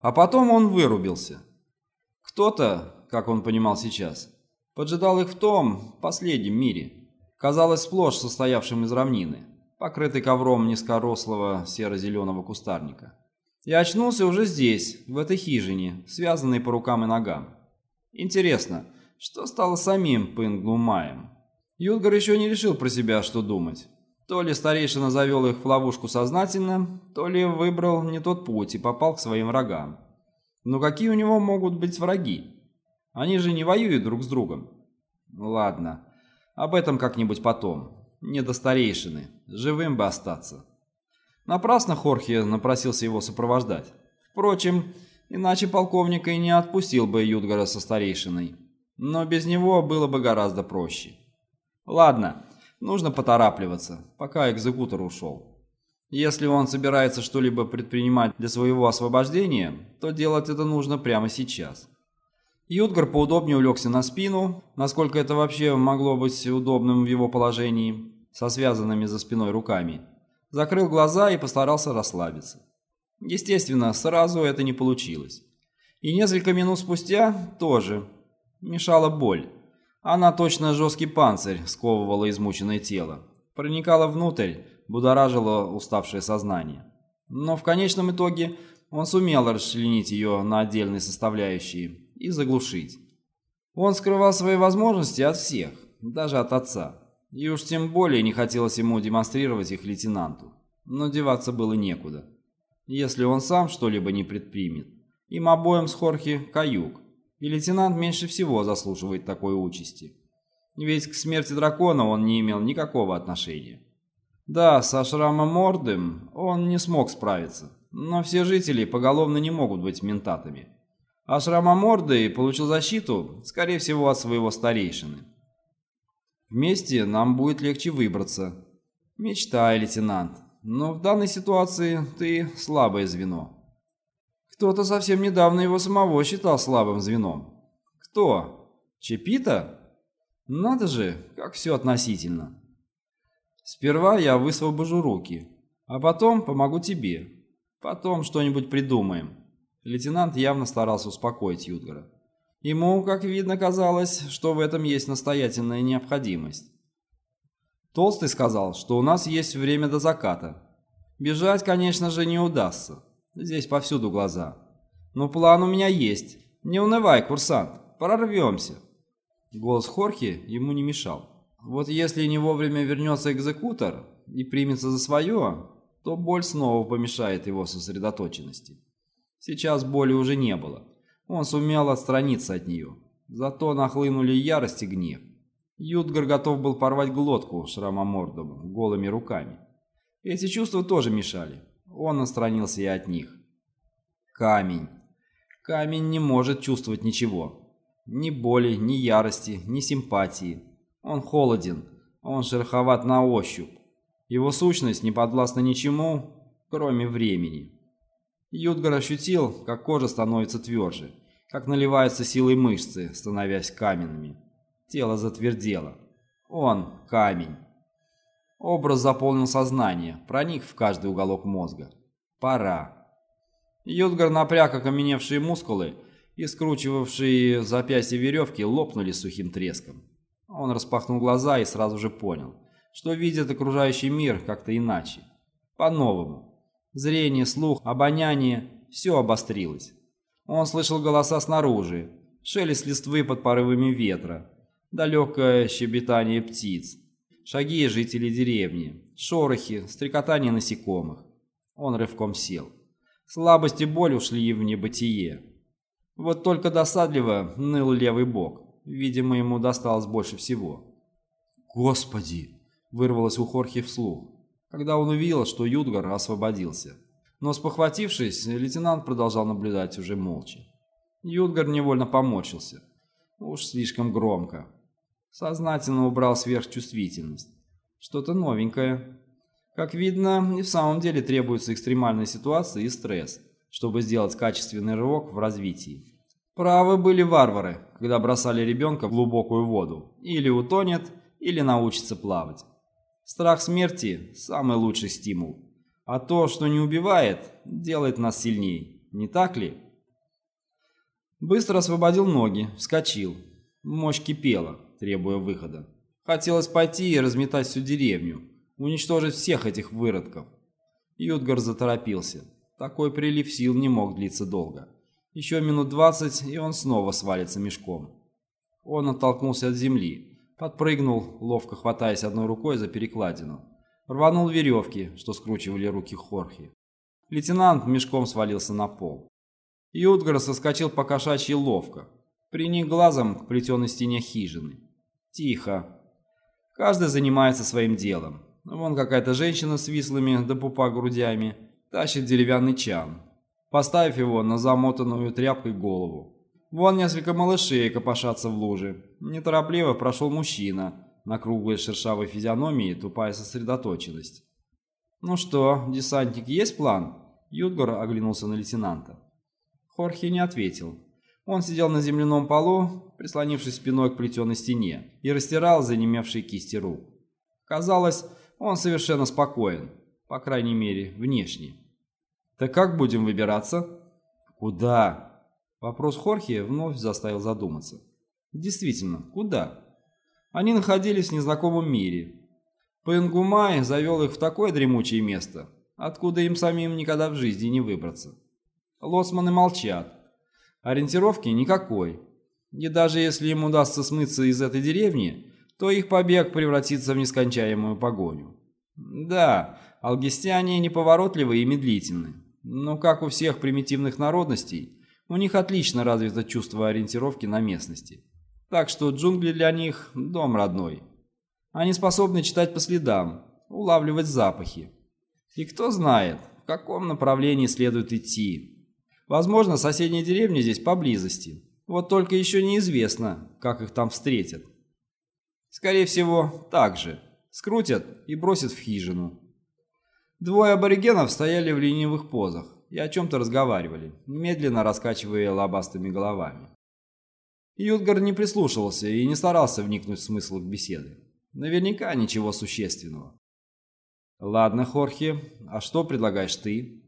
А потом он вырубился. Кто-то, как он понимал сейчас, поджидал их в том последнем мире, казалось сплошь состоявшем из равнины, покрытый ковром низкорослого серо-зеленого кустарника. И очнулся уже здесь, в этой хижине, связанной по рукам и ногам. Интересно, что стало самим Пынглумаем? Юдгар еще не решил про себя, что думать. То ли старейшина завел их в ловушку сознательно, то ли выбрал не тот путь и попал к своим врагам. Но какие у него могут быть враги? Они же не воюют друг с другом. Ладно, об этом как-нибудь потом. Не до старейшины, живым бы остаться. Напрасно Хорхе напросился его сопровождать. Впрочем, иначе полковника и не отпустил бы Юдгара со старейшиной. Но без него было бы гораздо проще. Ладно, Нужно поторапливаться, пока экзекутор ушел. Если он собирается что-либо предпринимать для своего освобождения, то делать это нужно прямо сейчас. Ютгар поудобнее улегся на спину, насколько это вообще могло быть удобным в его положении, со связанными за спиной руками. Закрыл глаза и постарался расслабиться. Естественно, сразу это не получилось. И несколько минут спустя тоже мешала боль. Она точно жесткий панцирь сковывала измученное тело, проникала внутрь, будоражила уставшее сознание. Но в конечном итоге он сумел расчленить ее на отдельные составляющие и заглушить. Он скрывал свои возможности от всех, даже от отца. И уж тем более не хотелось ему демонстрировать их лейтенанту. Но деваться было некуда. Если он сам что-либо не предпримет, им обоим с Хорхи каюк, и лейтенант меньше всего заслуживает такой участи. Ведь к смерти дракона он не имел никакого отношения. Да, со шрамом Мордым он не смог справиться, но все жители поголовно не могут быть ментатами. А Шрамомордый получил защиту, скорее всего, от своего старейшины. Вместе нам будет легче выбраться. Мечтай, лейтенант, но в данной ситуации ты слабое звено. Кто-то совсем недавно его самого считал слабым звеном. Кто? Чепита? Надо же, как все относительно. Сперва я высвобожу руки, а потом помогу тебе. Потом что-нибудь придумаем. Лейтенант явно старался успокоить Юдгара. Ему, как видно, казалось, что в этом есть настоятельная необходимость. Толстый сказал, что у нас есть время до заката. Бежать, конечно же, не удастся. Здесь повсюду глаза. Но план у меня есть. Не унывай, курсант, прорвемся. Голос Хорхи ему не мешал. Вот если не вовремя вернется экзекутор и примется за свое, то боль снова помешает его сосредоточенности. Сейчас боли уже не было. Он сумел отстраниться от нее. Зато нахлынули ярость и гнев. Ютгар готов был порвать глотку шрамомордому голыми руками. Эти чувства тоже мешали. Он отстранился и от них. Камень. Камень не может чувствовать ничего. Ни боли, ни ярости, ни симпатии. Он холоден, он шероховат на ощупь. Его сущность не подвластна ничему, кроме времени. Юдгар ощутил, как кожа становится тверже, как наливаются силой мышцы, становясь каменными. Тело затвердело. Он – камень. Образ заполнил сознание, проник в каждый уголок мозга. Пора. Юдгар напряг окаменевшие мускулы, и скручивавшие запястья веревки лопнули сухим треском. Он распахнул глаза и сразу же понял, что видит окружающий мир как-то иначе, по-новому. Зрение, слух, обоняние – все обострилось. Он слышал голоса снаружи, шелест листвы под порывами ветра, далекое щебетание птиц, шаги жителей деревни, шорохи, стрекотание насекомых. Он рывком сел. Слабость и боль ушли в небытие. Вот только досадливо ныл левый бок. Видимо, ему досталось больше всего. «Господи!» – вырвалось у Хорхи вслух, когда он увидел, что Юдгар освободился. Но спохватившись, лейтенант продолжал наблюдать уже молча. Юдгар невольно поморщился. Уж слишком громко. Сознательно убрал сверхчувствительность. Что-то новенькое. Как видно, и в самом деле требуется экстремальная ситуация и стресс, чтобы сделать качественный рывок в развитии. Правы были варвары, когда бросали ребенка в глубокую воду. Или утонет, или научится плавать. Страх смерти – самый лучший стимул. А то, что не убивает, делает нас сильнее. Не так ли? Быстро освободил ноги, вскочил. Мощь кипела, требуя выхода. Хотелось пойти и разметать всю деревню, уничтожить всех этих выродков. Ютгар заторопился. Такой прилив сил не мог длиться долго. Еще минут двадцать, и он снова свалится мешком. Он оттолкнулся от земли, подпрыгнул, ловко хватаясь одной рукой за перекладину. Рванул веревки, что скручивали руки Хорхи. Лейтенант мешком свалился на пол. Ютгар соскочил по кошачьи ловко, приник глазом к плетеной стене хижины. Тихо, Каждый занимается своим делом. Вон какая-то женщина с вислыми до пупа грудями тащит деревянный чан, поставив его на замотанную тряпкой голову. Вон несколько малышей копошатся в луже. Неторопливо прошел мужчина, на круглой шершавой физиономии тупая сосредоточенность. «Ну что, десантник, есть план?» Юдгор оглянулся на лейтенанта. Хорхе не ответил. Он сидел на земляном полу, прислонившись спиной к плетеной стене, и растирал занемевшие кисти рук. Казалось, он совершенно спокоен, по крайней мере, внешне. «Так как будем выбираться?» «Куда?» Вопрос Хорхе вновь заставил задуматься. «Действительно, куда?» Они находились в незнакомом мире. Пенгумай завел их в такое дремучее место, откуда им самим никогда в жизни не выбраться. Лоцманы молчат, Ориентировки никакой. И даже если им удастся смыться из этой деревни, то их побег превратится в нескончаемую погоню. Да, алгистяне неповоротливы и медлительны, но, как у всех примитивных народностей, у них отлично развито чувство ориентировки на местности. Так что джунгли для них – дом родной. Они способны читать по следам, улавливать запахи. И кто знает, в каком направлении следует идти, Возможно, соседние деревни здесь поблизости. Вот только еще неизвестно, как их там встретят. Скорее всего, так же. Скрутят и бросят в хижину. Двое аборигенов стояли в ленивых позах и о чем-то разговаривали, медленно раскачивая лобастыми головами. Ютгар не прислушивался и не старался вникнуть в смысл их беседы. Наверняка ничего существенного. «Ладно, Хорхе, а что предлагаешь ты?»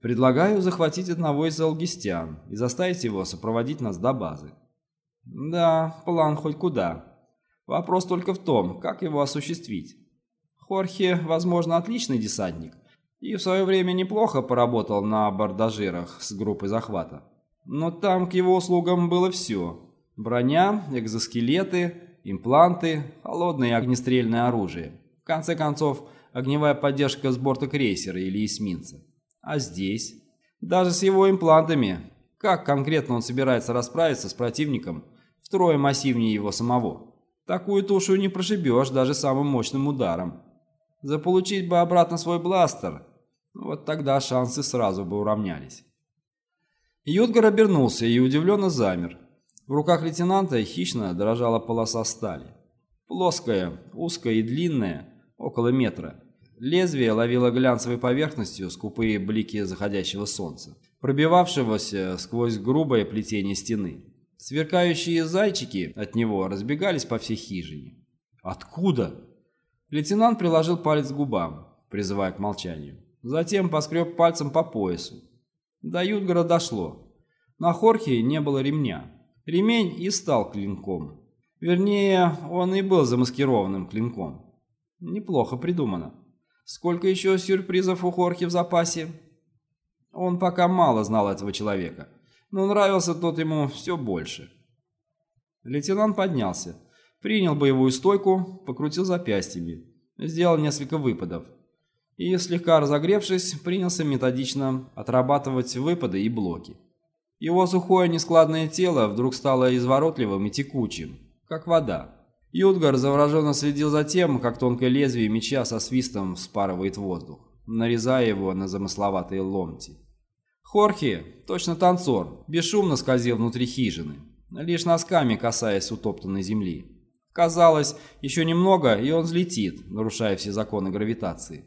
Предлагаю захватить одного из алгистян и заставить его сопроводить нас до базы. Да, план хоть куда. Вопрос только в том, как его осуществить. Хорхе, возможно, отличный десантник и в свое время неплохо поработал на абордажирах с группой захвата. Но там к его услугам было все. Броня, экзоскелеты, импланты, холодное и огнестрельное оружие. В конце концов, огневая поддержка с борта крейсера или эсминца. А здесь? Даже с его имплантами. Как конкретно он собирается расправиться с противником втрое массивнее его самого? Такую тушу не прошибешь даже самым мощным ударом. Заполучить бы обратно свой бластер, вот тогда шансы сразу бы уравнялись. Ютгар обернулся и удивленно замер. В руках лейтенанта хищно дрожала полоса стали. Плоская, узкая и длинная, около метра. Лезвие ловило глянцевой поверхностью скупые блики заходящего солнца, пробивавшегося сквозь грубое плетение стены. Сверкающие зайчики от него разбегались по всей хижине. «Откуда?» Лейтенант приложил палец к губам, призывая к молчанию. Затем поскреб пальцем по поясу. До Ютгара дошло. На Хорхе не было ремня. Ремень и стал клинком. Вернее, он и был замаскированным клинком. Неплохо придумано. Сколько еще сюрпризов у Хорхи в запасе? Он пока мало знал этого человека, но нравился тот ему все больше. Лейтенант поднялся, принял боевую стойку, покрутил запястьями, сделал несколько выпадов и, слегка разогревшись, принялся методично отрабатывать выпады и блоки. Его сухое нескладное тело вдруг стало изворотливым и текучим, как вода. Ютгар завороженно следил за тем, как тонкое лезвие меча со свистом вспарывает воздух, нарезая его на замысловатые ломти. Хорхе, точно танцор, бесшумно скользил внутри хижины, лишь носками касаясь утоптанной земли. Казалось, еще немного, и он взлетит, нарушая все законы гравитации.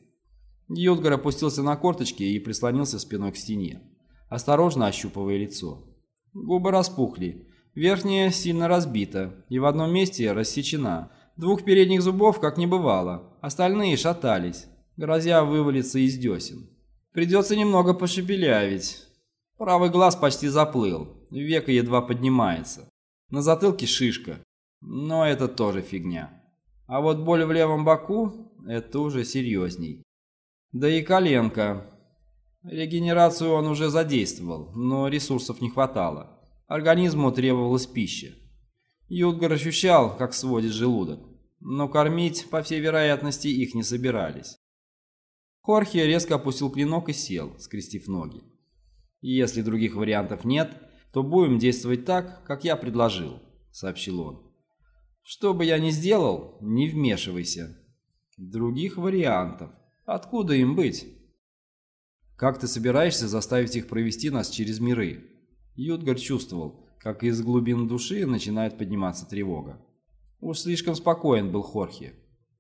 Ютгар опустился на корточки и прислонился спиной к стене, осторожно ощупывая лицо. Губы распухли, Верхняя сильно разбита и в одном месте рассечена. Двух передних зубов как не бывало, остальные шатались, грозя вывалиться из десен. Придется немного пошепелявить. Правый глаз почти заплыл, века едва поднимается. На затылке шишка, но это тоже фигня. А вот боль в левом боку – это уже серьезней. Да и коленка. Регенерацию он уже задействовал, но ресурсов не хватало. Организму требовалась пища. Юдгар ощущал, как сводит желудок, но кормить, по всей вероятности, их не собирались. Хорхе резко опустил клинок и сел, скрестив ноги. «Если других вариантов нет, то будем действовать так, как я предложил», — сообщил он. «Что бы я ни сделал, не вмешивайся. Других вариантов. Откуда им быть?» «Как ты собираешься заставить их провести нас через миры?» Ютгар чувствовал, как из глубин души начинает подниматься тревога. Уж слишком спокоен был Хорхе.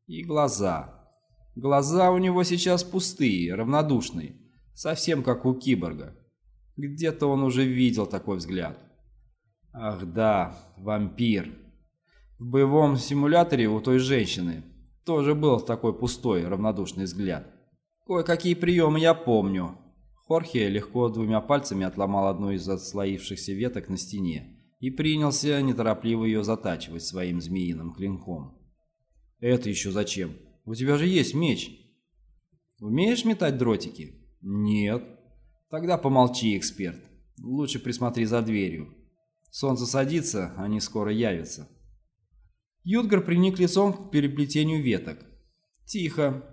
И глаза. Глаза у него сейчас пустые, равнодушные, совсем как у киборга. Где-то он уже видел такой взгляд. Ах да, вампир. В боевом симуляторе у той женщины тоже был такой пустой, равнодушный взгляд. Кое-какие приемы я помню. Хорхе легко двумя пальцами отломал одну из отслоившихся веток на стене и принялся неторопливо ее затачивать своим змеиным клинком. «Это еще зачем?» У тебя же есть меч. Умеешь метать дротики? Нет. Тогда помолчи, эксперт. Лучше присмотри за дверью. Солнце садится, они скоро явятся. Юдгар приник лицом к переплетению веток. Тихо.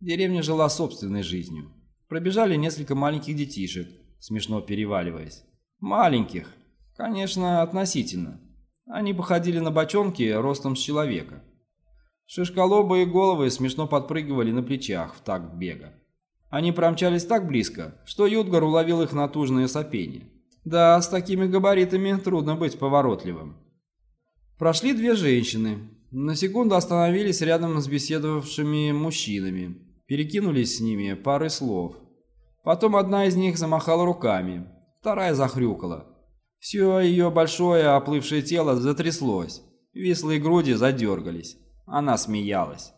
Деревня жила собственной жизнью. Пробежали несколько маленьких детишек, смешно переваливаясь. Маленьких. Конечно, относительно. Они походили на бочонки ростом с человека. Шишколобые головы смешно подпрыгивали на плечах в такт бега. Они промчались так близко, что Юдгар уловил их натужное сопение. Да, с такими габаритами трудно быть поворотливым. Прошли две женщины. На секунду остановились рядом с беседовавшими мужчинами. Перекинулись с ними парой слов. Потом одна из них замахала руками, вторая захрюкала. Все ее большое оплывшее тело затряслось, вислые груди задергались. Она смеялась.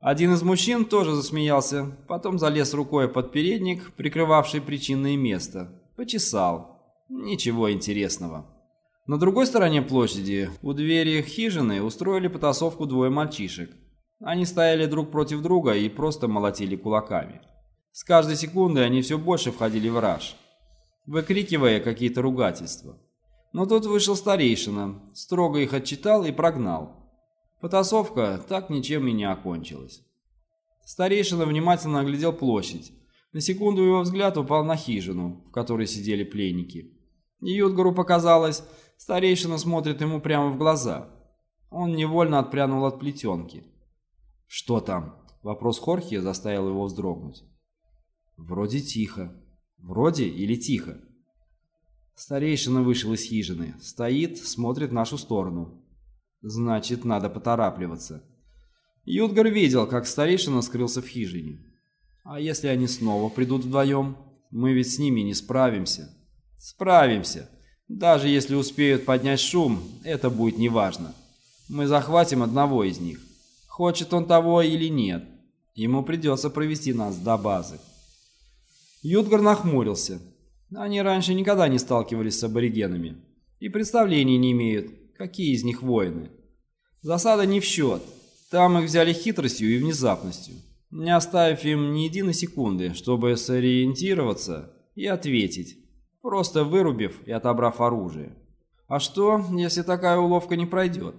Один из мужчин тоже засмеялся, потом залез рукой под передник, прикрывавший причинное место. Почесал. Ничего интересного. На другой стороне площади, у двери хижины, устроили потасовку двое мальчишек. Они стояли друг против друга и просто молотили кулаками. С каждой секундой они все больше входили в раж, выкрикивая какие-то ругательства. Но тут вышел старейшина, строго их отчитал и прогнал. Потасовка так ничем и не окончилась. Старейшина внимательно оглядел площадь. На секунду его взгляд упал на хижину, в которой сидели пленники. Ютгару показалось, старейшина смотрит ему прямо в глаза. Он невольно отпрянул от плетенки. «Что там?» Вопрос Хорхе заставил его вздрогнуть. «Вроде тихо. Вроде или тихо?» Старейшина вышел из хижины. Стоит, смотрит в нашу сторону. Значит, надо поторапливаться. Юдгар видел, как старейшина скрылся в хижине. А если они снова придут вдвоем? Мы ведь с ними не справимся. Справимся. Даже если успеют поднять шум, это будет неважно. Мы захватим одного из них. Хочет он того или нет. Ему придется провести нас до базы. Юдгар нахмурился. Они раньше никогда не сталкивались с аборигенами. И представления не имеют, Какие из них воины? Засада не в счет. Там их взяли хитростью и внезапностью, не оставив им ни единой секунды, чтобы сориентироваться и ответить, просто вырубив и отобрав оружие. А что, если такая уловка не пройдет?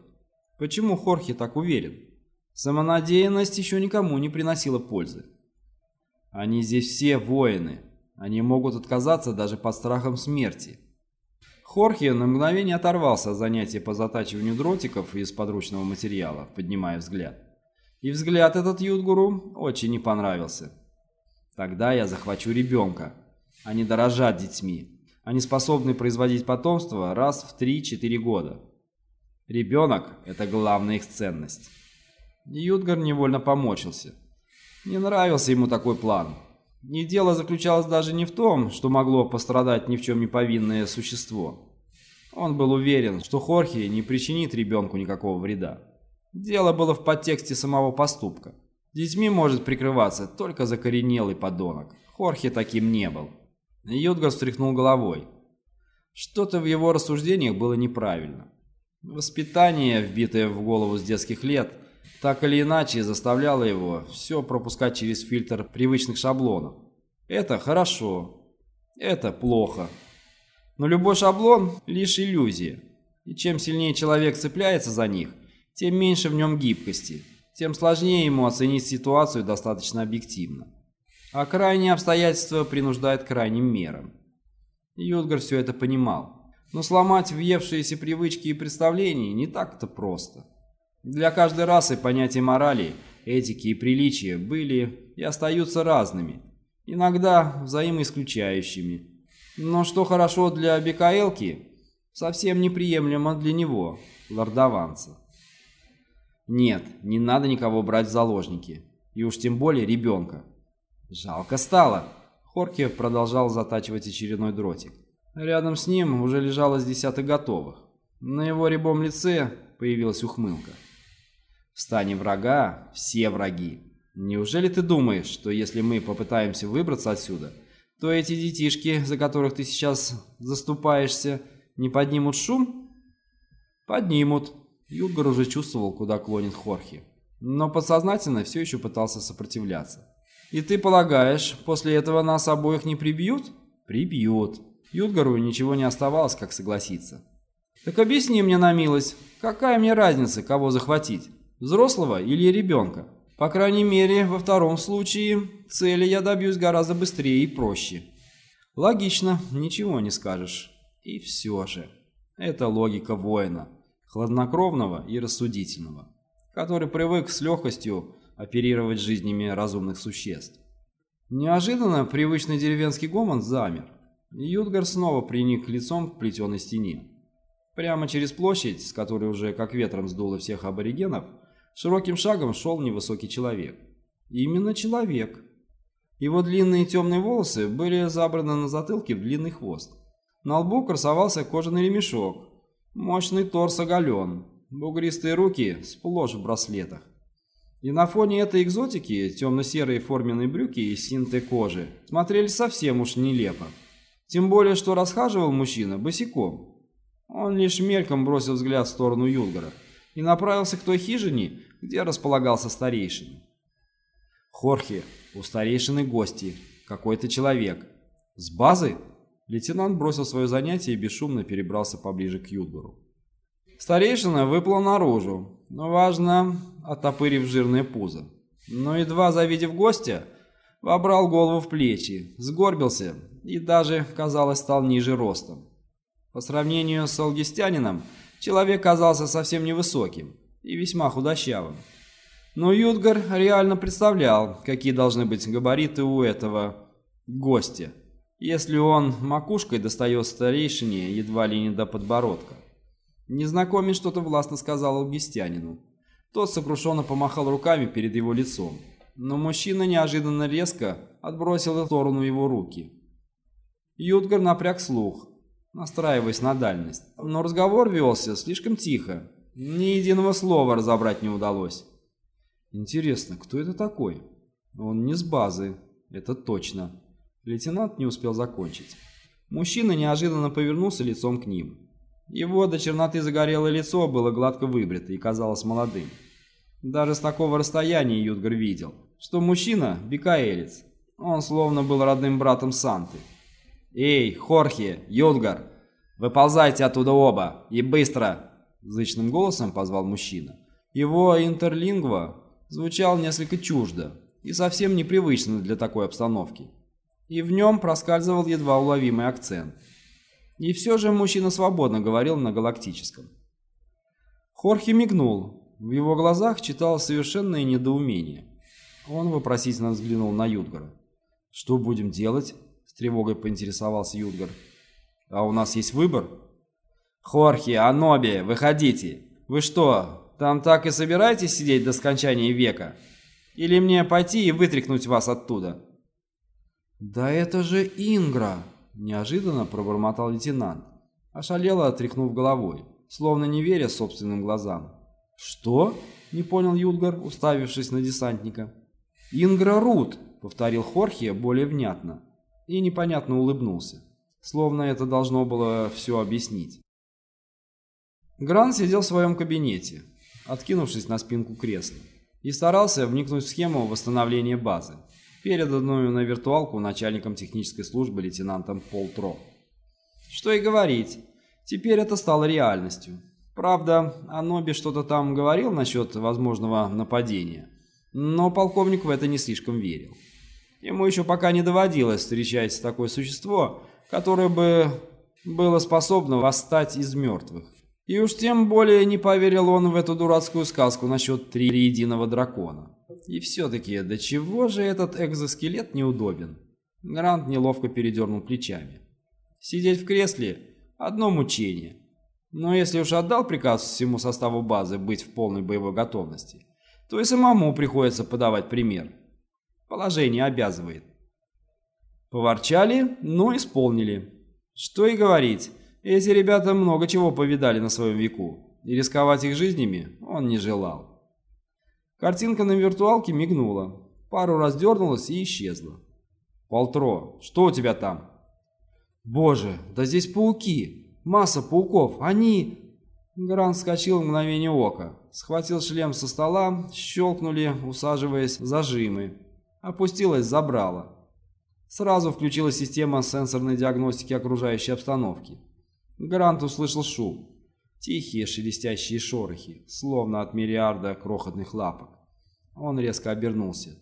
Почему Хорхе так уверен? Самонадеянность еще никому не приносила пользы. Они здесь все воины. Они могут отказаться даже под страхом смерти. Хорхе на мгновение оторвался от занятия по затачиванию дротиков из подручного материала, поднимая взгляд. И взгляд этот Юдгуру очень не понравился. «Тогда я захвачу ребенка. Они дорожат детьми. Они способны производить потомство раз в 3-4 года. Ребенок – это главная их ценность». Юдгар невольно помочился. Не нравился ему такой план. И дело заключалось даже не в том, что могло пострадать ни в чем не повинное существо. Он был уверен, что Хорхе не причинит ребенку никакого вреда. Дело было в подтексте самого поступка. Детьми может прикрываться только закоренелый подонок. Хорхе таким не был. Йодгар встряхнул головой. Что-то в его рассуждениях было неправильно. Воспитание, вбитое в голову с детских лет, так или иначе заставляло его все пропускать через фильтр привычных шаблонов. Это хорошо, это плохо. Но любой шаблон – лишь иллюзия. И чем сильнее человек цепляется за них, тем меньше в нем гибкости, тем сложнее ему оценить ситуацию достаточно объективно. А крайние обстоятельства принуждают к крайним мерам. Юдгар все это понимал. Но сломать въевшиеся привычки и представления не так-то просто. Для каждой расы понятия морали, этики и приличия были и остаются разными, иногда взаимоисключающими. Но что хорошо для Бекаэлки, совсем неприемлемо для него, лордованца. Нет, не надо никого брать в заложники, и уж тем более ребенка. Жалко стало. Хорке продолжал затачивать очередной дротик. Рядом с ним уже лежало с десяток готовых. На его рябом лице появилась ухмылка. В стане врага все враги. Неужели ты думаешь, что если мы попытаемся выбраться отсюда, то эти детишки, за которых ты сейчас заступаешься, не поднимут шум? Поднимут. Юдгар уже чувствовал, куда клонит Хорхи. Но подсознательно все еще пытался сопротивляться. «И ты полагаешь, после этого нас обоих не прибьют?» «Прибьют. Юдгару ничего не оставалось, как согласиться. «Так объясни мне на милость, какая мне разница, кого захватить, взрослого или ребенка? По крайней мере, во втором случае цели я добьюсь гораздо быстрее и проще». Логично, ничего не скажешь. И все же, это логика воина, хладнокровного и рассудительного, который привык с легкостью оперировать жизнями разумных существ. Неожиданно привычный деревенский гомон замер. Ютгар снова приник лицом к плетеной стене. Прямо через площадь, с которой уже как ветром сдуло всех аборигенов, широким шагом шел невысокий человек. Именно человек. Его длинные темные волосы были забраны на затылке в длинный хвост. На лбу красовался кожаный ремешок. Мощный торс оголен. Бугристые руки сплошь в браслетах. И на фоне этой экзотики темно-серые форменные брюки из синтой кожи смотрели совсем уж нелепо. Тем более, что расхаживал мужчина босиком. Он лишь мельком бросил взгляд в сторону Юлгара и направился к той хижине, где располагался старейшина. Хорхе, у старейшины гости, какой-то человек. С базы? Лейтенант бросил свое занятие и бесшумно перебрался поближе к Юлгару. Старейшина выплыл наружу, но важно, оттопырив жирное пузо. Но едва завидев гостя, вобрал голову в плечи, сгорбился и даже, казалось, стал ниже ростом. По сравнению с алгистянином, человек казался совсем невысоким и весьма худощавым. Но Юдгар реально представлял, какие должны быть габариты у этого гостя, если он макушкой достает старейшине едва ли не до подбородка. Незнакомец что-то властно сказал алгистянину. Тот сокрушенно помахал руками перед его лицом, но мужчина неожиданно резко отбросил в сторону его руки. Ютгар напряг слух, настраиваясь на дальность. Но разговор велся слишком тихо. Ни единого слова разобрать не удалось. Интересно, кто это такой? Он не с базы, это точно. Лейтенант не успел закончить. Мужчина неожиданно повернулся лицом к ним. Его до черноты загорелое лицо было гладко выбрито и казалось молодым. Даже с такого расстояния Ютгар видел, что мужчина – бикаэлец. Он словно был родным братом Санты. «Эй, Хорхе, Юдгар, выползайте оттуда оба, и быстро!» Зычным голосом позвал мужчина. Его интерлингва звучал несколько чуждо и совсем непривычно для такой обстановки. И в нем проскальзывал едва уловимый акцент. И все же мужчина свободно говорил на галактическом. Хорхе мигнул. В его глазах читалось совершенное недоумение. Он вопросительно взглянул на Юдгара. «Что будем делать?» С тревогой поинтересовался Юдгар. «А у нас есть выбор?» «Хорхе, Аноби, выходите! Вы что, там так и собираетесь сидеть до скончания века? Или мне пойти и вытряхнуть вас оттуда?» «Да это же Ингра!» – неожиданно пробормотал лейтенант, ошалело отряхнув головой, словно не веря собственным глазам. «Что?» – не понял Юдгар, уставившись на десантника. «Ингра Рут!» – повторил Хорхе более внятно. и непонятно улыбнулся, словно это должно было все объяснить. Гран сидел в своем кабинете, откинувшись на спинку кресла, и старался вникнуть в схему восстановления базы, переданную на виртуалку начальником технической службы лейтенантом Пол Тро. Что и говорить, теперь это стало реальностью. Правда, Аноби что-то там говорил насчет возможного нападения, но полковник в это не слишком верил. Ему еще пока не доводилось встречать такое существо, которое бы было способно восстать из мертвых. И уж тем более не поверил он в эту дурацкую сказку насчет триединого дракона. И все-таки, до чего же этот экзоскелет неудобен? Грант неловко передернул плечами. Сидеть в кресле – одно мучение. Но если уж отдал приказ всему составу базы быть в полной боевой готовности, то и самому приходится подавать пример. Положение обязывает. Поворчали, но исполнили. Что и говорить – эти ребята много чего повидали на своем веку, и рисковать их жизнями он не желал. Картинка на виртуалке мигнула, пару раз дернулась и исчезла. «Полтро, что у тебя там?» «Боже, да здесь пауки! Масса пауков! Они...» Гран вскочил мгновение ока, схватил шлем со стола, щелкнули, усаживаясь, зажимы. Опустилась забрала. Сразу включилась система сенсорной диагностики окружающей обстановки. Грант услышал шум. Тихие шелестящие шорохи, словно от миллиарда крохотных лапок. Он резко обернулся.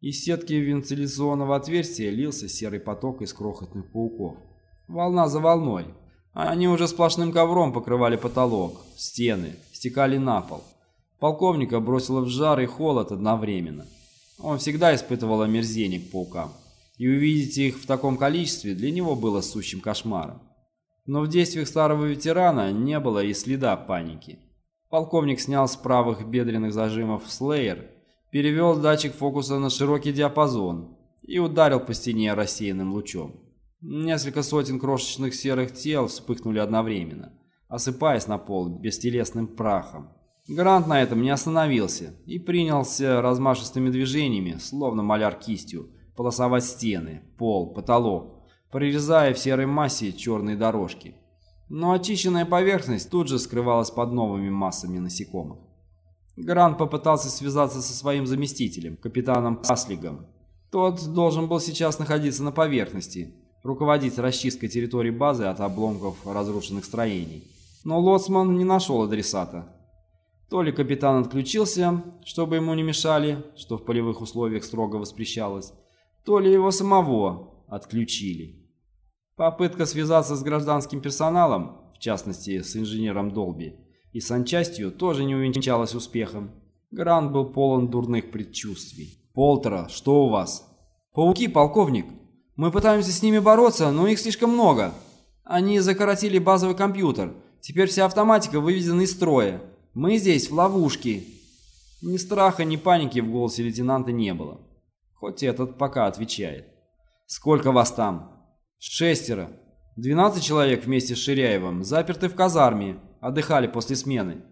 Из сетки вентиляционного отверстия лился серый поток из крохотных пауков. Волна за волной. Они уже сплошным ковром покрывали потолок, стены, стекали на пол. Полковника бросило в жар и холод одновременно. Он всегда испытывал омерзение к паукам. И увидеть их в таком количестве для него было сущим кошмаром. Но в действиях старого ветерана не было и следа паники. Полковник снял с правых бедренных зажимов слеер, перевел датчик фокуса на широкий диапазон и ударил по стене рассеянным лучом. Несколько сотен крошечных серых тел вспыхнули одновременно, осыпаясь на пол бестелесным прахом. Грант на этом не остановился и принялся размашистыми движениями, словно маляр кистью, полосовать стены, пол, потолок, прорезая в серой массе черные дорожки. Но очищенная поверхность тут же скрывалась под новыми массами насекомых. Грант попытался связаться со своим заместителем, капитаном Паслигом. Тот должен был сейчас находиться на поверхности, руководить расчисткой территории базы от обломков разрушенных строений. Но Лоцман не нашел адресата. То ли капитан отключился, чтобы ему не мешали, что в полевых условиях строго воспрещалось, то ли его самого отключили. Попытка связаться с гражданским персоналом, в частности с инженером Долби, и санчастью тоже не увенчалась успехом. Грант был полон дурных предчувствий. «Полтера, что у вас?» «Пауки, полковник. Мы пытаемся с ними бороться, но их слишком много. Они закоротили базовый компьютер. Теперь вся автоматика выведена из строя. Мы здесь в ловушке». Ни страха, ни паники в голосе лейтенанта не было. Хоть этот пока отвечает. «Сколько вас там?» Шестеро. Двенадцать человек вместе с Ширяевым заперты в казарме, отдыхали после смены.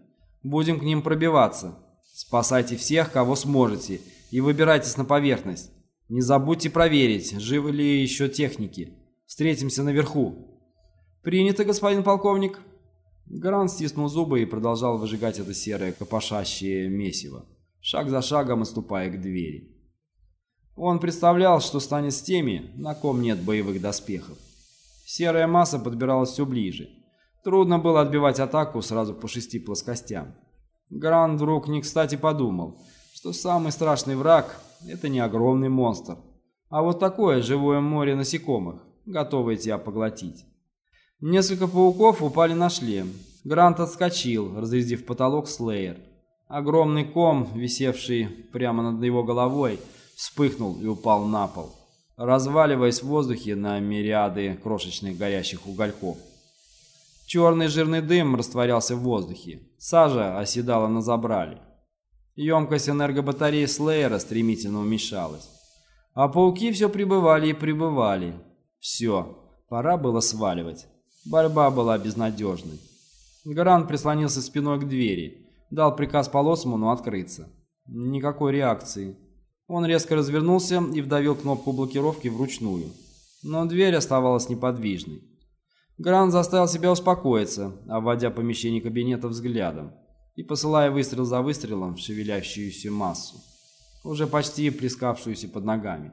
Будем к ним пробиваться. Спасайте всех, кого сможете, и выбирайтесь на поверхность. Не забудьте проверить, живы ли еще техники. Встретимся наверху. Принято, господин полковник. Грант стиснул зубы и продолжал выжигать это серое копошащее месиво, шаг за шагом отступая к двери. Он представлял, что станет с теми, на ком нет боевых доспехов. Серая масса подбиралась все ближе. Трудно было отбивать атаку сразу по шести плоскостям. Гран вдруг не кстати подумал, что самый страшный враг – это не огромный монстр, а вот такое живое море насекомых, готовое тебя поглотить. Несколько пауков упали на шлем. Грант отскочил, разрядив потолок слеер. Огромный ком, висевший прямо над его головой – вспыхнул и упал на пол, разваливаясь в воздухе на мириады крошечных горящих угольков. Черный жирный дым растворялся в воздухе, сажа оседала на забрале. Емкость энергобатареи Слеера стремительно уменьшалась. А пауки все прибывали и прибывали. Все, пора было сваливать. Борьба была безнадежной. Гран прислонился спиной к двери, дал приказ Полосману открыться. Никакой реакции. Он резко развернулся и вдавил кнопку блокировки вручную. Но дверь оставалась неподвижной. Грант заставил себя успокоиться, обводя помещение кабинета взглядом и посылая выстрел за выстрелом в шевелящуюся массу, уже почти плескавшуюся под ногами.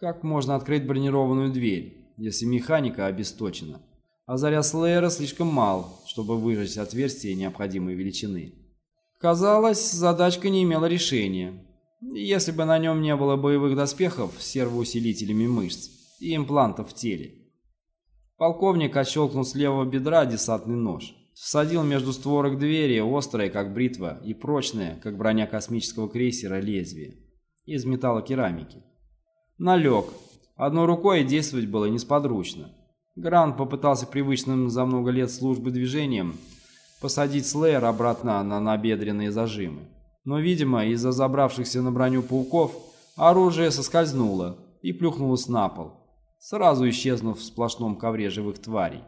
Как можно открыть бронированную дверь, если механика обесточена, а заряд Слеера слишком мал, чтобы выжать отверстие необходимой величины? Казалось, задачка не имела решения. Если бы на нем не было боевых доспехов с сервоусилителями мышц и имплантов в теле. Полковник отщелкнул с левого бедра десантный нож. Всадил между створок двери острое, как бритва, и прочное, как броня космического крейсера, лезвие. Из металлокерамики. Налег. Одной рукой действовать было несподручно. Грант попытался привычным за много лет службы движением посадить Слеер обратно на набедренные зажимы. Но, видимо, из-за забравшихся на броню пауков оружие соскользнуло и плюхнулось на пол, сразу исчезнув в сплошном ковре живых тварей.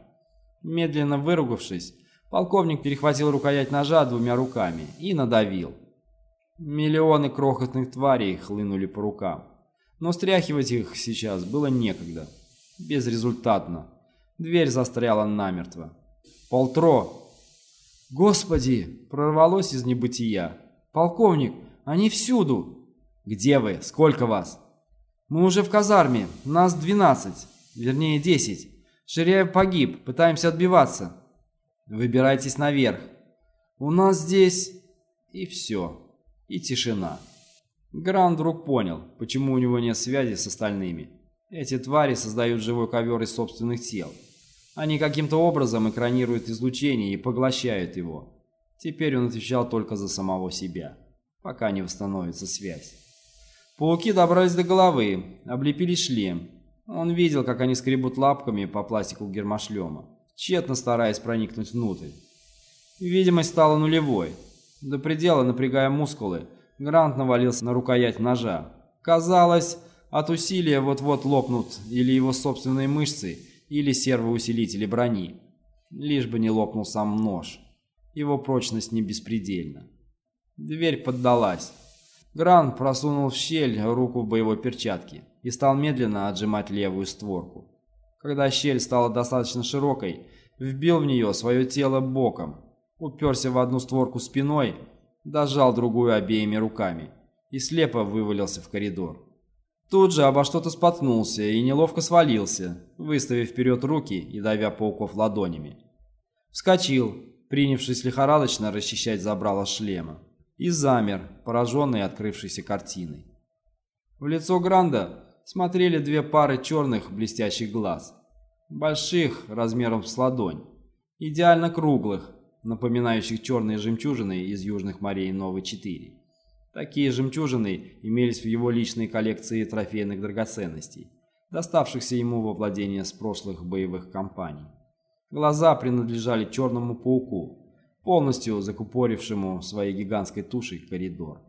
Медленно выругавшись, полковник перехватил рукоять ножа двумя руками и надавил. Миллионы крохотных тварей хлынули по рукам, но стряхивать их сейчас было некогда. Безрезультатно. Дверь застряла намертво. Полтро «Господи!» — прорвалось из небытия. «Полковник, они всюду!» «Где вы? Сколько вас?» «Мы уже в казарме. Нас двенадцать. Вернее, десять. Ширяев погиб. Пытаемся отбиваться». «Выбирайтесь наверх. У нас здесь...» И все. И тишина. Гран вдруг понял, почему у него нет связи с остальными. Эти твари создают живой ковер из собственных тел. Они каким-то образом экранируют излучение и поглощают его. Теперь он отвечал только за самого себя, пока не восстановится связь. Пауки добрались до головы, облепили шлем. Он видел, как они скребут лапками по пластику гермошлема, тщетно стараясь проникнуть внутрь. Видимость стала нулевой. До предела напрягая мускулы, Грант навалился на рукоять ножа. Казалось, от усилия вот-вот лопнут или его собственные мышцы, или сервоусилители брони. Лишь бы не лопнул сам нож. Его прочность не беспредельна. Дверь поддалась. Гран просунул в щель руку в боевой перчатке и стал медленно отжимать левую створку. Когда щель стала достаточно широкой, вбил в нее свое тело боком, уперся в одну створку спиной, дожал другую обеими руками и слепо вывалился в коридор. Тут же обо что-то споткнулся и неловко свалился, выставив вперед руки и давя пауков ладонями. Вскочил, принявшись лихорадочно расчищать забрало шлема, и замер, пораженный открывшейся картиной. В лицо Гранда смотрели две пары черных блестящих глаз, больших размером с ладонь, идеально круглых, напоминающих черные жемчужины из южных морей Новой-4. Такие жемчужины имелись в его личной коллекции трофейных драгоценностей, доставшихся ему во владение с прошлых боевых кампаний. Глаза принадлежали черному пауку, полностью закупорившему своей гигантской тушей коридор.